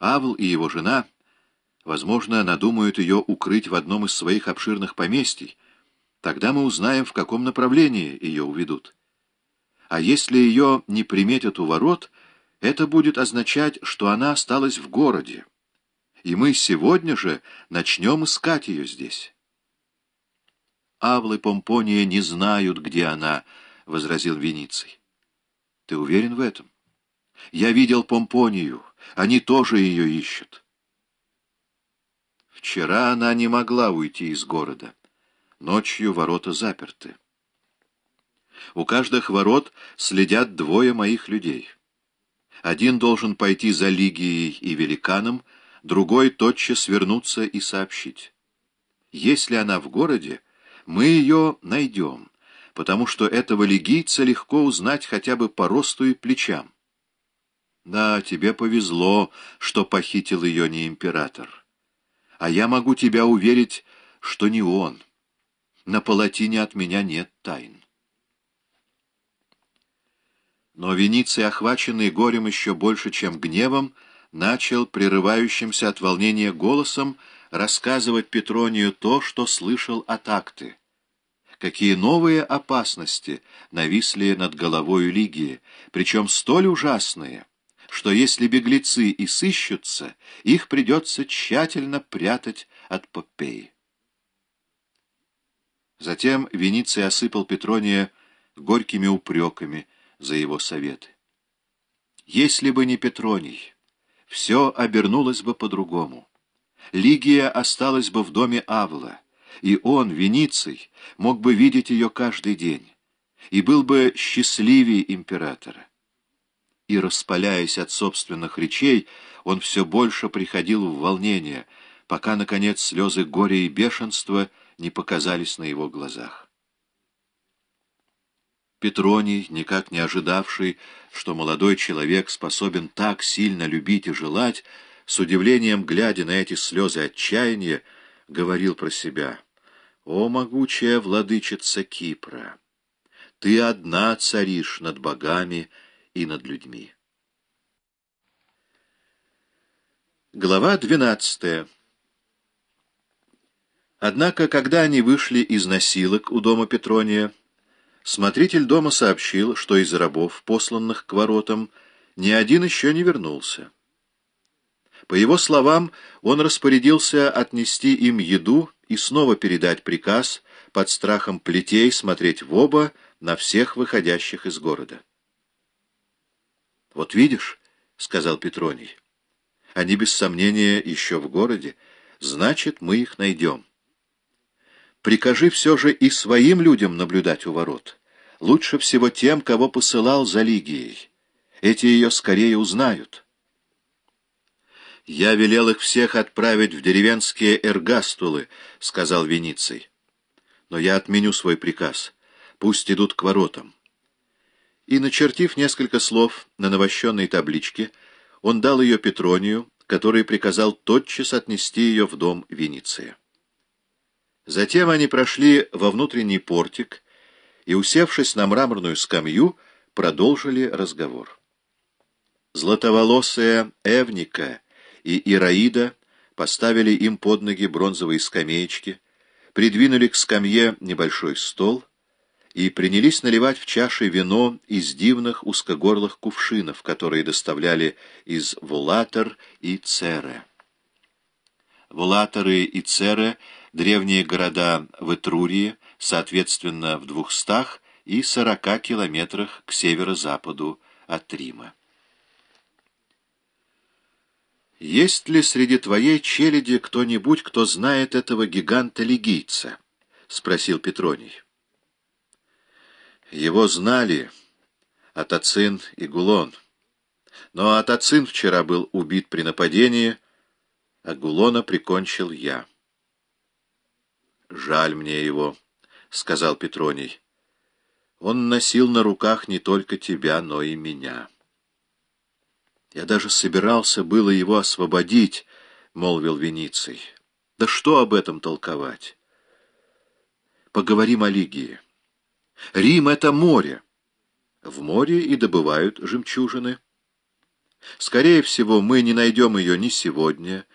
Авл и его жена, возможно, надумают ее укрыть в одном из своих обширных поместий. Тогда мы узнаем, в каком направлении ее уведут. А если ее не приметят у ворот, это будет означать, что она осталась в городе, и мы сегодня же начнем искать ее здесь. Авлы Помпония не знают, где она, — возразил Вениций. Ты уверен в этом? Я видел Помпонию, они тоже ее ищут. Вчера она не могла уйти из города. Ночью ворота заперты. У каждых ворот следят двое моих людей. Один должен пойти за Лигией и Великаном, другой тотчас вернуться и сообщить. Если она в городе, мы ее найдем, потому что этого лигийца легко узнать хотя бы по росту и плечам. Да, тебе повезло, что похитил ее не император. А я могу тебя уверить, что не он. На палатине от меня нет тайн. Но Вениций, охваченный горем еще больше, чем гневом, начал прерывающимся от волнения голосом рассказывать Петронию то, что слышал от акты какие новые опасности нависли над головою Лигии, причем столь ужасные, что если беглецы и сыщутся, их придется тщательно прятать от Попеи. Затем Вениций осыпал Петрония горькими упреками за его советы. Если бы не Петроний, все обернулось бы по-другому. Лигия осталась бы в доме Авла, и он, Вениций, мог бы видеть ее каждый день, и был бы счастливее императора. И, распаляясь от собственных речей, он все больше приходил в волнение, пока, наконец, слезы горя и бешенства не показались на его глазах. Петроний, никак не ожидавший, что молодой человек способен так сильно любить и желать, с удивлением глядя на эти слезы отчаяния, говорил про себя — о, могучая владычица Кипра! Ты одна царишь над богами и над людьми. Глава двенадцатая Однако, когда они вышли из насилок у дома Петрония, смотритель дома сообщил, что из рабов, посланных к воротам, ни один еще не вернулся. По его словам, он распорядился отнести им еду и снова передать приказ под страхом плетей смотреть в оба на всех выходящих из города. «Вот видишь», — сказал Петроний, — «они без сомнения еще в городе, значит, мы их найдем. Прикажи все же и своим людям наблюдать у ворот, лучше всего тем, кого посылал за Лигией. Эти ее скорее узнают». «Я велел их всех отправить в деревенские эргастулы», — сказал Вениций. «Но я отменю свой приказ. Пусть идут к воротам». И, начертив несколько слов на навощенной табличке, он дал ее Петронию, который приказал тотчас отнести ее в дом Вениция. Затем они прошли во внутренний портик и, усевшись на мраморную скамью, продолжили разговор. Златоволосая Эвника — и Ираида поставили им под ноги бронзовые скамеечки, придвинули к скамье небольшой стол и принялись наливать в чаши вино из дивных узкогорлых кувшинов, которые доставляли из Вулатор и Цере. Вулаторы и Цере — древние города в Этрурии, соответственно, в двухстах и сорока километрах к северо-западу от Рима. «Есть ли среди твоей челяди кто-нибудь, кто знает этого гиганта-лигийца?» — спросил Петроний. Его знали Атацин и Гулон. Но Атацин вчера был убит при нападении, а Гулона прикончил я. «Жаль мне его», — сказал Петроний. «Он носил на руках не только тебя, но и меня». Я даже собирался было его освободить, — молвил Вениций. Да что об этом толковать? Поговорим о Лигии. Рим — это море. В море и добывают жемчужины. Скорее всего, мы не найдем ее ни сегодня,